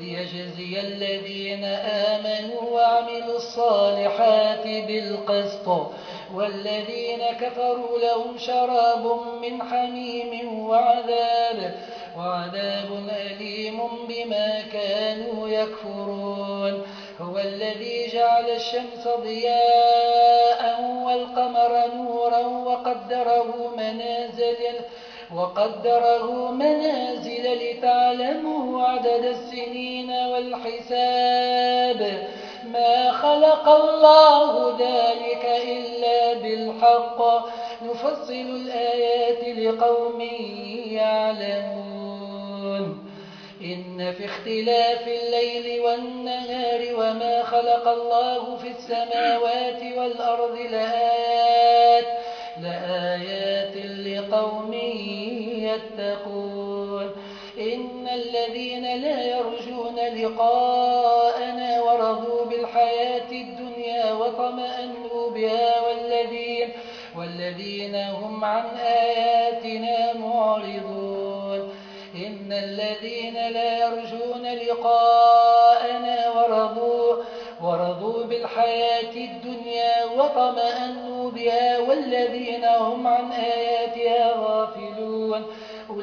ليجزي الذين آمنوا وعملوا الصالحات بالقسط والذين كفروا لهم شراب من حميم وعذاب وعذاب أليم بما كانوا يكفرون. هو الذي جعل الشمس ضياء والقمر نورا وقدره منازل وقدره منازل لتعلموا عدد السنين والحساب. ما خلق الله ذلك إلا بالحق. نفصل الآيات لقوم يعلمون. إن في اختلاف الليل والنهار وما خلق الله في السماوات والأرض لآيات لآيات لقوم يتقون إن الذين لا يرجون لقاءنا ورضوا بالحياة الدنيا وطمأنوا بها والذين, والذين هم عن آياتنا معرضون. إن الذين لا يرجون لقاءنا ورضوا, ورضوا بالحياة الدنيا وطمأنوا بها والذين هم عن آياتها غافلون.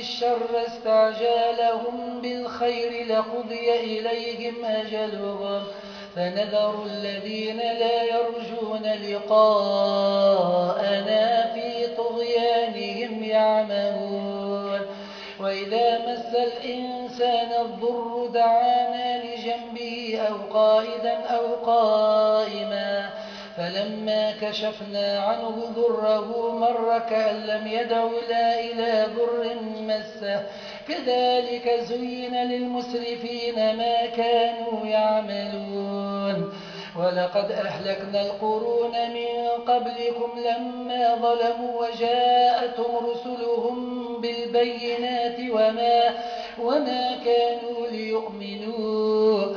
الشر استعجالهم بالخير لقضي إليهم أجلهم. فنذر الذين لا يرجون لقاءنا في طغيانهم يعمهون. وإذا مس الإنسان الضر دعانا لجنبه أو قائدا أو قائما فلما كشفنا عنه ضره مر كأن لم يدعنا إلى ضر مسه. كذلك زين للمسرفين ما كانوا يعملون. ولقد أهلكنا القرون من قبلكم لما ظلموا وجاءتهم رسلهم بالبينات وما, وما كانوا ليؤمنوا.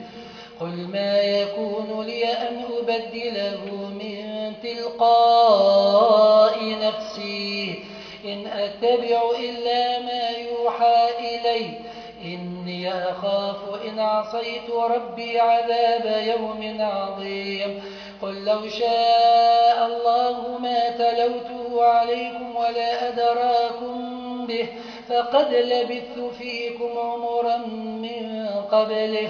ما يكون لي أن أبدله من تلقاء نفسي. إن أتبع إلا ما يوحى إلي. إني أخاف إن عصيت ربي عذاب يوم عظيم. قل لو شاء الله ما تلوته عليكم ولا أدراكم به فقد لبثت فيكم عمرا من قبله.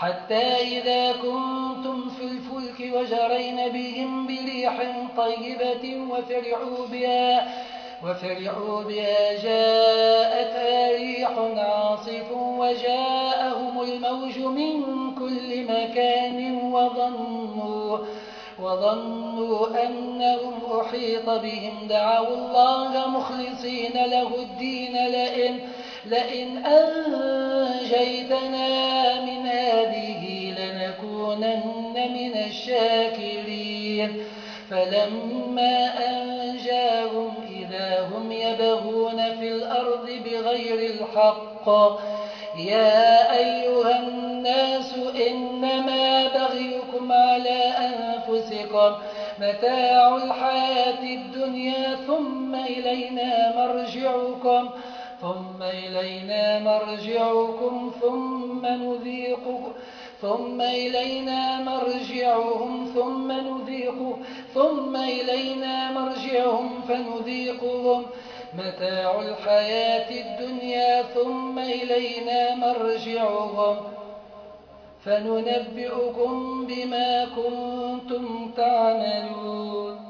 حتى إذا كنتم في الفلك وجرين بهم بريح طيبة وفرعوا بها, وفرعوا بها جاءتها ريح عاصف وجاءهم الموج من كل مكان وظنوا, وظنوا أنهم أحيط بهم. دعوا الله مخلصين له الدين لئن, لئن أنجيتنا من هذه لنكونن من الشاكرين. فلما أنجاهم إذا هم يبغون في الأرض بغير الحق يا أيها الناس إنما بغيكم على أنفسكم متاع الحياة الدنيا ثم إلينا مرجعكم. ثم إلينا مرجعكم ثم نذيقكم ثم إلينا مرجعهم ثم نذيقهم ثم إلينا مرجعهم فنذيقهم. متاع الحياة الدنيا ثم إلينا مرجعهم. فننبئكم بما كنتم تعملون.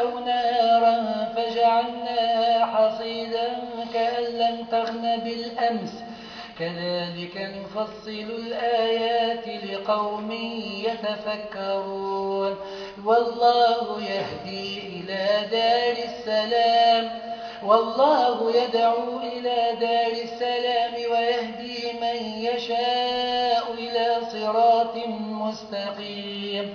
أو نارا فجعلناها حصيدا كأن لم تغن بالأمس. كذلك نفصل الآيات لقوم يتفكرون. والله يهدي إلى دار السلام. والله يدعو إلى دار السلام ويهدي من يشاء إلى صراط مستقيم.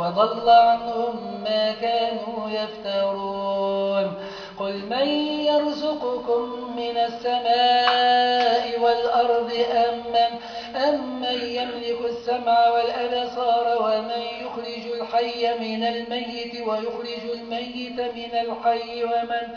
وضل عنهم ما كانوا يفترون. قل من يرزقكم من السماء والأرض أم من, أم من يملك السمع والأبصار ومن يخرج الحي من الميت ويخرج الميت من الحي ومن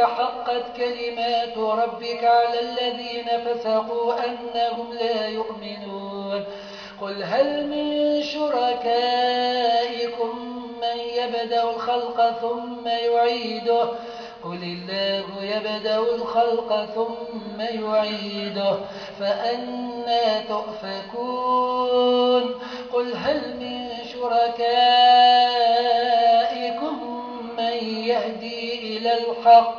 حقت كلمات ربك على الذين فسقوا أنهم لا يؤمنون. قل هل من شركائكم من يبدأ الخلق ثم يعيده؟ قل الله يبدأ الخلق ثم يعيده فأنا تؤفكون. قل هل من شركائكم من يهدي إلى الحق؟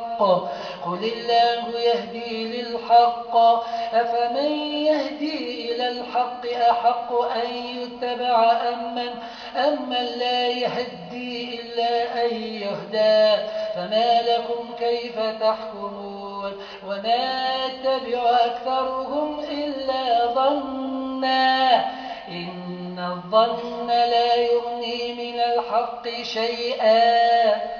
قل الله يهدي للحق. أفمن يهدي إلى الحق أحق أن يتبع أمن أمن لا يهدي إلا أن يهدى. فما لكم كيف تحكمون؟ وما يتبع أكثرهم إلا ظنا. إن الظن لا يغني من الحق شيئا.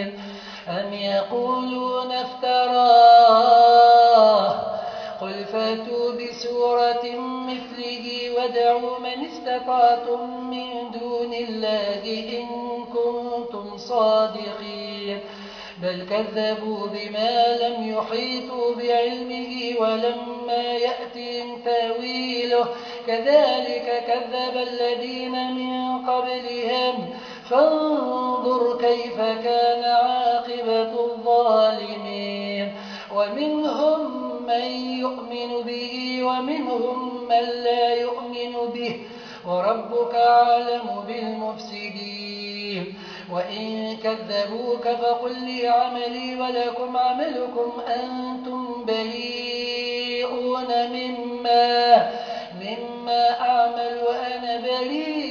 أم يقولون افتراه قل فاتوا بسورة مثله وادعوا من استطعتم من دون الله إن كنتم صادقين بل كذبوا بما لم يحيطوا بعلمه ولما يأتهم تاويله كذلك كذب الذين من قبلهم فانظر كيف كان عاقبة الظالمين. ومنهم من يؤمن به ومنهم من لا يؤمن به. وربك أعلم بالمفسدين. وإن كذبوك فقل لي عملي ولكم عملكم أنتم بريئون مما, مما أعمل وأنا بريء.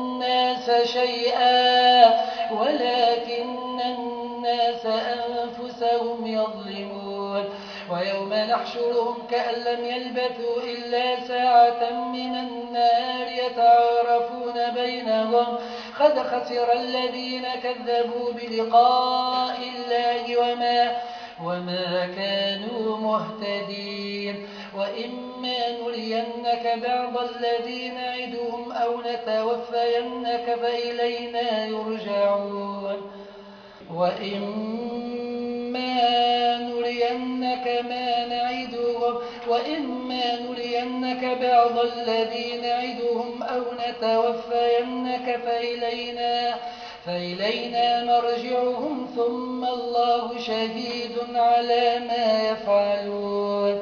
شيئا ولكن الناس أنفسهم يظلمون. ويوم نحشرهم كأن لم يلبثوا إلا ساعة من النار يتعارفون بينهم. قد خسر الذين كذبوا بلقاء الله وما وما كانوا مهتدين. وإما نرينك بعض الذي نعدهم أو نتوفينك فإلينا يرجعون. وإما نرينك ما نعدهم وإما نرينك بعض الذي نعدهم أو نتوفينك فإلينا فإلينا مرجعهم. ثم الله شهيد على ما يفعلون.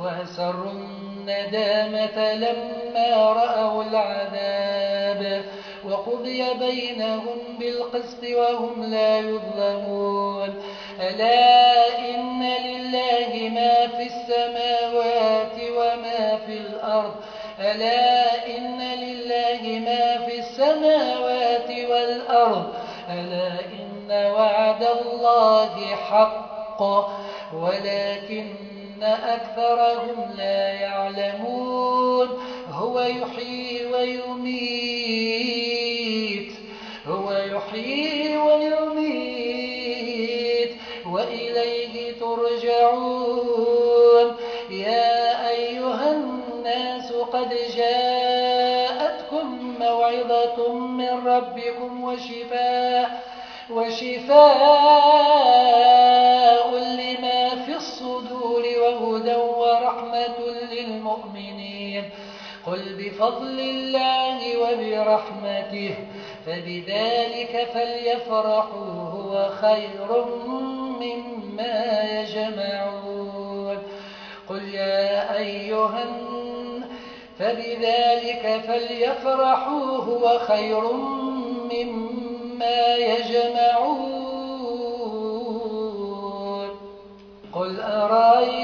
واسروا الندامة لما رأوا العذاب وقضي بينهم بالقسط وهم لا يظلمون. ألا إن لله ما في السماوات وما في الأرض. ألا إن لله ما في السماوات والأرض. ألا إن وعد الله حق. ولكن أكثرهم لا يعلمون. هو يحيي ويميت. هو يحيي ويميت. وإليه ترجعون. يا أيها الناس قد جاءتكم موعظة من ربكم وشفاء وشفاء قل بفضل الله وبرحمته فبذلك فليفرحوا هو خير مما يجمعون. قل يا أيها فبذلك فليفرحوا هو خير مما يجمعون. قل أرايتم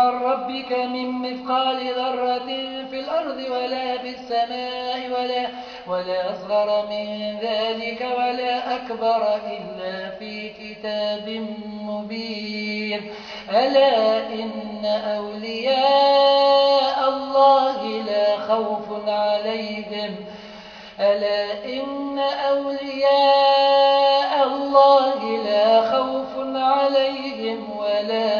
عن ربك من مثقال ذرة في الأرض ولا في السماء ولا, ولا أصغر من ذلك ولا أكبر إلا في كتاب مبين. ألا إن أولياء الله لا خوف عليهم. ألا إن أولياء الله لا خوف عليهم ولا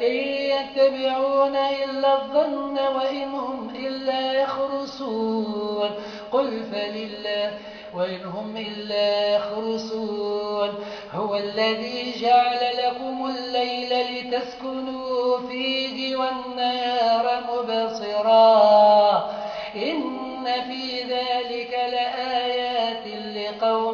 إن يتبعون إلا الظن وإن هم إلا يخرصون. قل فلله وإن هم إلا يخرصون. هو الذي جعل لكم الليل لتسكنوا فيه والنهار مبصرا. إن في ذلك لآيات لقوم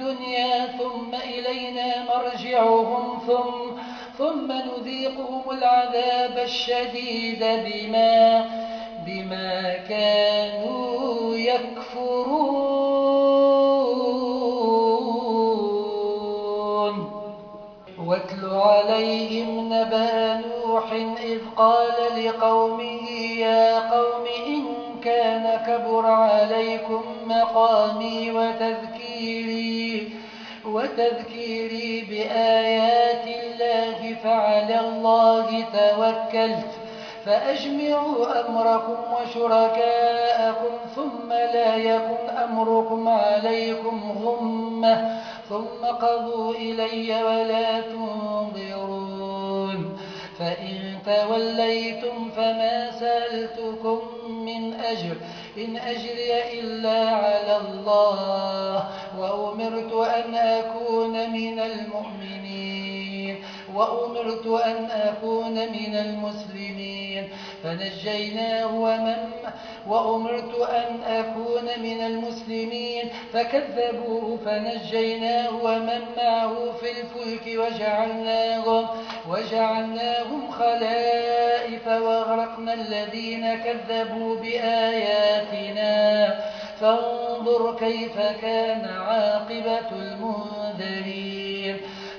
الدنيا ثم إلينا مرجعهم ثم, ثم نذيقهم العذاب الشديد بما, بما كانوا يكفرون. واتل عليهم نبأ نوح إذ قال لقومه يا قوم إن كان كبر عليكم مقامي وتذكيري, وتذكيري بآيات الله فعلى الله توكلت. فأجمعوا أمركم وشركاءكم ثم لا يكن أمركم عليكم غمة. ثم قضوا إلي ولا تنظرون. فإن توليتم فما سألتكم من أجر إن أجري إلا على الله وأمرت أن أكون من المؤمنين وأمرت أن أكون من المسلمين. فنجيناه ومن وأمرت أن أكون من المسلمين. فكذبوه فنجيناه ومن معه في الفلك وجعلناهم, وجعلناهم خلائف وأغرقنا الذين كذبوا بآياتنا. فانظر كيف كان عاقبة المنذرين.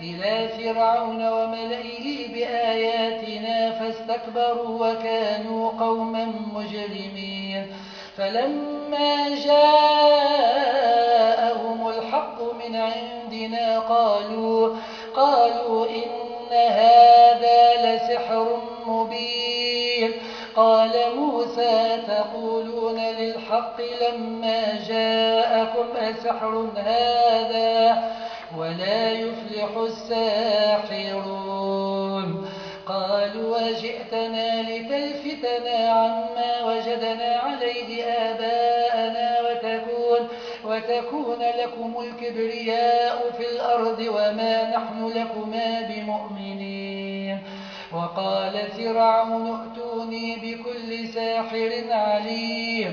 إلى فرعون وملئه بآياتنا فاستكبروا وكانوا قوما مجرمين. فلما جاءهم الحق من عندنا قالوا, قالوا إن هذا لسحر مبين. قال موسى تقولون للحق لما جاءكم أسحر هذا؟ ولا يفلح الساحرون. قالوا وجئتنا لتلفتنا عما وجدنا عليه آباءنا وتكون, وتكون لكم الكبرياء في الأرض وما نحن لكما بمؤمنين. وقال فرعون ائتوني بكل ساحر عليم.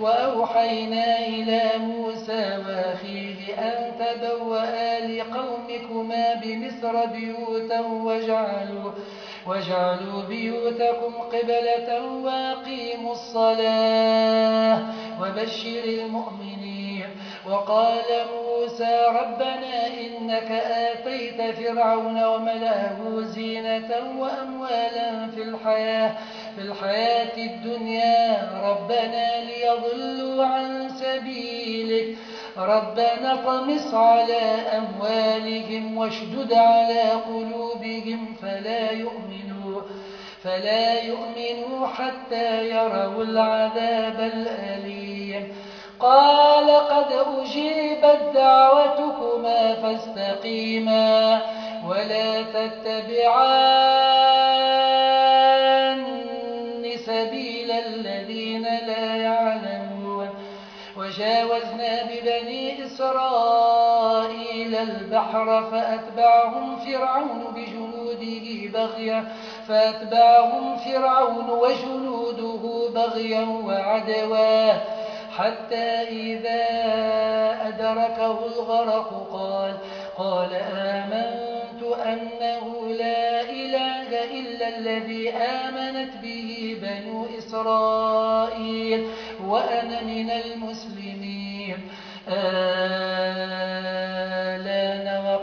وأوحينا إلى موسى وأخيه أن تبوأ لقومكما بمصر بيوتا وجعلوا واجعلوا بيوتكم قبلة وأقيموا الصلاة وبشر المؤمنين. وقال موسى ربنا إنك آتيت فرعون وملأه زينة وأموالا في الحياة, في الحياة الدنيا ربنا ليضلوا عن سبيلك. ربنا طمس على أموالهم واشدد على قلوبهم فلا يؤمنوا فلا يؤمنوا حتى يروا العذاب الأليم. قال قد أجيبت دعوتكما فاستقيما ولا تتبعان البحر فأتبعهم فرعون بجنوده بغيا فأتبعهم فرعون وجنوده بغيا وعدوا. حتى إذا أدركه الغرق قال قال آمنت أنه لا إله إلا الذي آمنت به بنو إسرائيل وأنا من المسلمين. آلان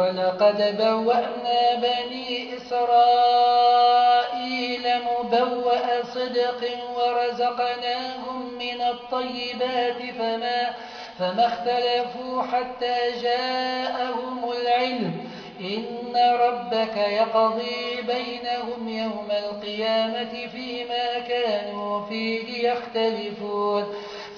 ولقد بوأنا بني إسرائيل مبوأ صدق ورزقناهم من الطيبات فما, فما اختلفوا حتى جاءهم العلم. إن ربك يقضي بينهم يوم القيامة فيما كانوا فيه يختلفون.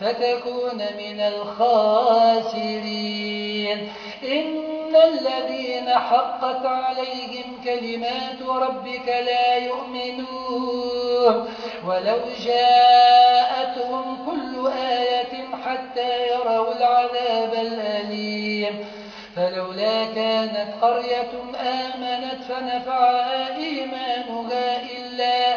فتكون من الخاسرين. إن الذين حقت عليهم كلمات ربك لا يؤمنون. ولو جاءتهم كل آية حتى يروا العذاب الأليم. فلولا كانت قرية آمنت فنفعها إيمانها إلا,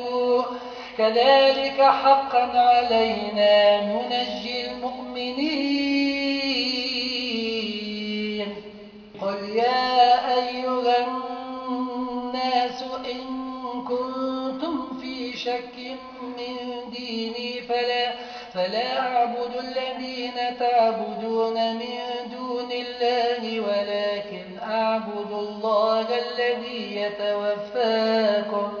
كذلك حقا علينا ننجي المؤمنين. قل يا أيها الناس إن كنتم في شك من ديني فلا, فلا أعبد الذين تعبدون من دون الله ولكن أعبد الله الذي يتوفاكم.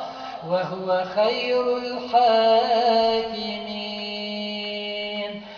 وهو خير الحاكمين